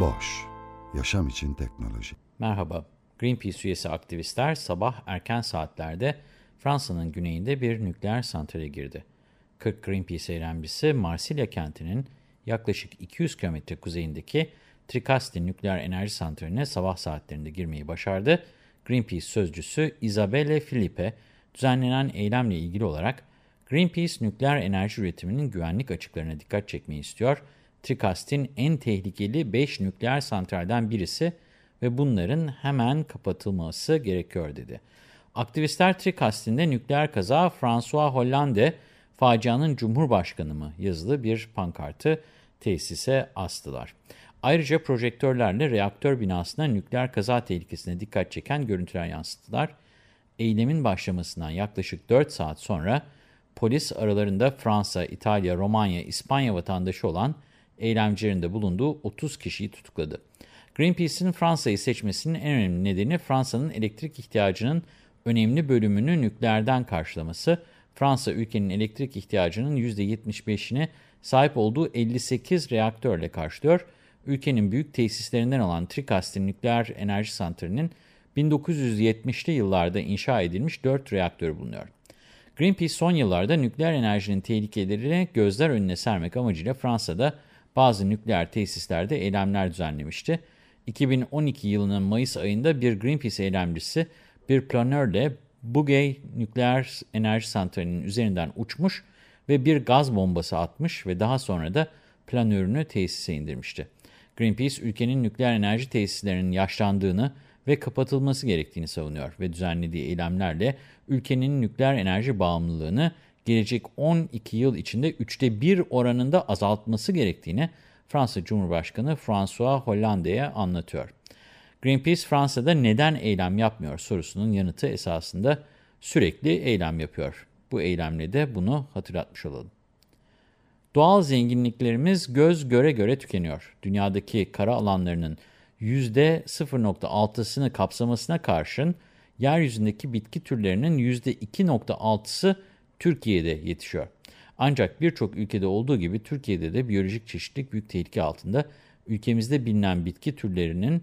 Boş, yaşam için teknoloji. Merhaba, Greenpeace üyesi aktivistler sabah erken saatlerde Fransa'nın güneyinde bir nükleer santrale girdi. 40 Greenpeace eylemcisi Marsilya kentinin yaklaşık 200 kilometre kuzeyindeki Tricasti nükleer enerji santraline sabah saatlerinde girmeyi başardı. Greenpeace sözcüsü Isabelle Filipe düzenlenen eylemle ilgili olarak Greenpeace nükleer enerji üretiminin güvenlik açıklarına dikkat çekmeyi istiyor. Tricastin en tehlikeli 5 nükleer santralden birisi ve bunların hemen kapatılması gerekiyor dedi. Aktivistler Tricastin'de nükleer kaza François Hollande facianın Cumhurbaşkanı mı yazılı bir pankartı tesise astılar. Ayrıca projektörlerle reaktör binasına nükleer kaza tehlikesine dikkat çeken görüntüler yansıttılar. Eylemin başlamasından yaklaşık 4 saat sonra polis aralarında Fransa, İtalya, Romanya, İspanya vatandaşı olan eylemcilerin de bulunduğu 30 kişiyi tutukladı. Greenpeace'in Fransa'yı seçmesinin en önemli nedeni Fransa'nın elektrik ihtiyacının önemli bölümünü nükleerden karşılaması. Fransa ülkenin elektrik ihtiyacının %75'ini sahip olduğu 58 reaktörle karşılıyor. Ülkenin büyük tesislerinden olan Tricastin nükleer enerji santralinin 1970'li yıllarda inşa edilmiş 4 reaktörü bulunuyor. Greenpeace son yıllarda nükleer enerjinin tehlikelerini gözler önüne sermek amacıyla Fransa'da bazı nükleer tesislerde eylemler düzenlemişti. 2012 yılının Mayıs ayında bir Greenpeace eylemcisi bir planörle Bugey nükleer enerji santralinin üzerinden uçmuş ve bir gaz bombası atmış ve daha sonra da planörünü tesise indirmişti. Greenpeace ülkenin nükleer enerji tesislerinin yaşlandığını ve kapatılması gerektiğini savunuyor ve düzenlediği eylemlerle ülkenin nükleer enerji bağımlılığını gelecek 12 yıl içinde üçte bir oranında azaltması gerektiğini Fransa Cumhurbaşkanı François Hollande'ye anlatıyor. Greenpeace Fransa'da neden eylem yapmıyor sorusunun yanıtı esasında sürekli eylem yapıyor. Bu eylemle de bunu hatırlatmış olalım. Doğal zenginliklerimiz göz göre göre tükeniyor. Dünyadaki kara alanlarının %0.6'sını kapsamasına karşın yeryüzündeki bitki türlerinin %2.6'sı Türkiye'de yetişiyor. Ancak birçok ülkede olduğu gibi Türkiye'de de biyolojik çeşitlilik büyük tehlike altında. Ülkemizde bilinen bitki türlerinin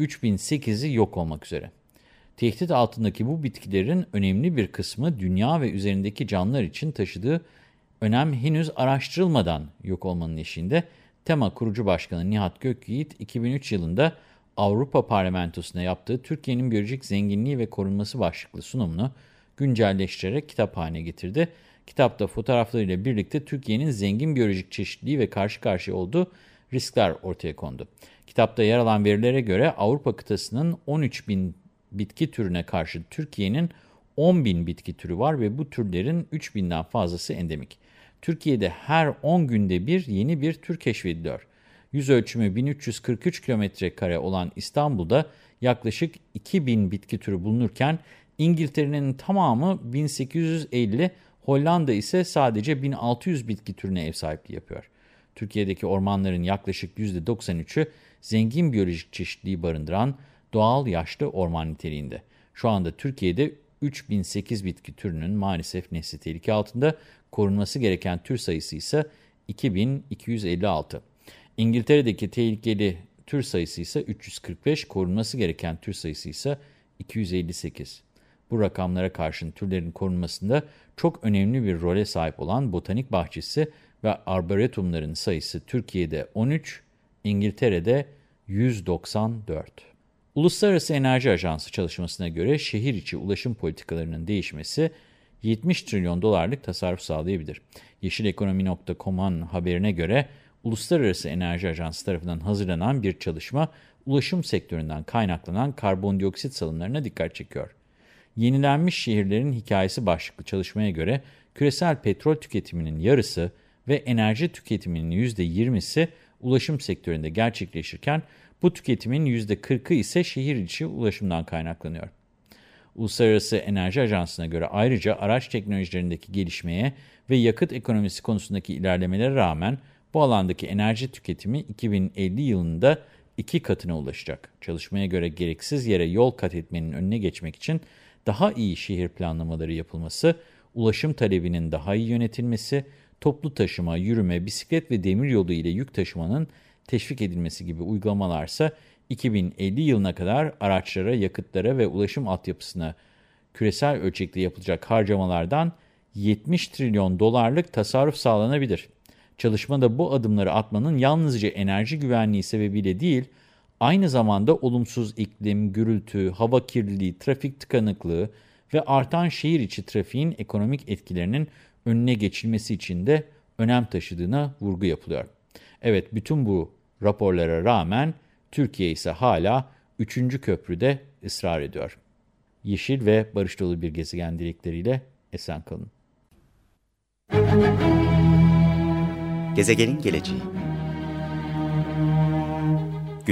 3008'i yok olmak üzere. Tehdit altındaki bu bitkilerin önemli bir kısmı dünya ve üzerindeki canlılar için taşıdığı önem henüz araştırılmadan yok olmanın eşiğinde. Tema kurucu başkanı Nihat Gökyiğit 2003 yılında Avrupa Parlamentosu'na yaptığı Türkiye'nin biyolojik zenginliği ve korunması başlıklı sunumunu güncelleştirerek kitap haline getirdi. Kitapta fotoğraflarıyla birlikte Türkiye'nin zengin biyolojik çeşitliliği ve karşı karşıya olduğu riskler ortaya kondu. Kitapta yer alan verilere göre Avrupa kıtasının 13 bin bitki türüne karşı Türkiye'nin 10 bin bitki türü var ve bu türlerin 3 binden fazlası endemik. Türkiye'de her 10 günde bir yeni bir tür keşfediliyor. Yüz ölçümü 1343 kilometre kare olan İstanbul'da yaklaşık 2000 bitki türü bulunurken İngiltere'nin tamamı 1850, Hollanda ise sadece 1600 bitki türüne ev sahipliği yapıyor. Türkiye'deki ormanların yaklaşık %93'ü zengin biyolojik çeşitliliği barındıran doğal yaşlı orman niteliğinde. Şu anda Türkiye'de 3008 bitki türünün maalesef nesli tehlike altında korunması gereken tür sayısı ise 2256. İngiltere'deki tehlikeli tür sayısı ise 345, korunması gereken tür sayısı ise 258. Bu rakamlara karşın türlerin korunmasında çok önemli bir role sahip olan botanik bahçesi ve arboretumların sayısı Türkiye'de 13, İngiltere'de 194. Uluslararası Enerji Ajansı çalışmasına göre şehir içi ulaşım politikalarının değişmesi 70 trilyon dolarlık tasarruf sağlayabilir. Yeşilekonomi.com'un haberine göre Uluslararası Enerji Ajansı tarafından hazırlanan bir çalışma ulaşım sektöründen kaynaklanan karbondioksit salımlarına dikkat çekiyor. Yenilenmiş şehirlerin hikayesi başlıklı çalışmaya göre küresel petrol tüketiminin yarısı ve enerji tüketiminin %20'si ulaşım sektöründe gerçekleşirken bu tüketimin %40'ı ise şehir içi ulaşımdan kaynaklanıyor. Uluslararası Enerji Ajansı'na göre ayrıca araç teknolojilerindeki gelişmeye ve yakıt ekonomisi konusundaki ilerlemelere rağmen bu alandaki enerji tüketimi 2050 yılında iki katına ulaşacak. Çalışmaya göre gereksiz yere yol kat etmenin önüne geçmek için daha iyi şehir planlamaları yapılması, ulaşım talebinin daha iyi yönetilmesi, toplu taşıma, yürüme, bisiklet ve demiryolu ile yük taşımanın teşvik edilmesi gibi uygulamalarsa 2050 yılına kadar araçlara, yakıtlara ve ulaşım altyapısına küresel ölçekte yapılacak harcamalardan 70 trilyon dolarlık tasarruf sağlanabilir. Çalışmada bu adımları atmanın yalnızca enerji güvenliği sebebiyle değil, aynı zamanda olumsuz iklim, gürültü, hava kirliliği, trafik tıkanıklığı ve artan şehir içi trafiğin ekonomik etkilerinin önüne geçilmesi için de önem taşıdığına vurgu yapılıyor. Evet, bütün bu raporlara rağmen Türkiye ise hala 3. köprüde ısrar ediyor. Yeşil ve barış dolu bir gezegen dilekleriyle esen kalın. Gezegenin geleceği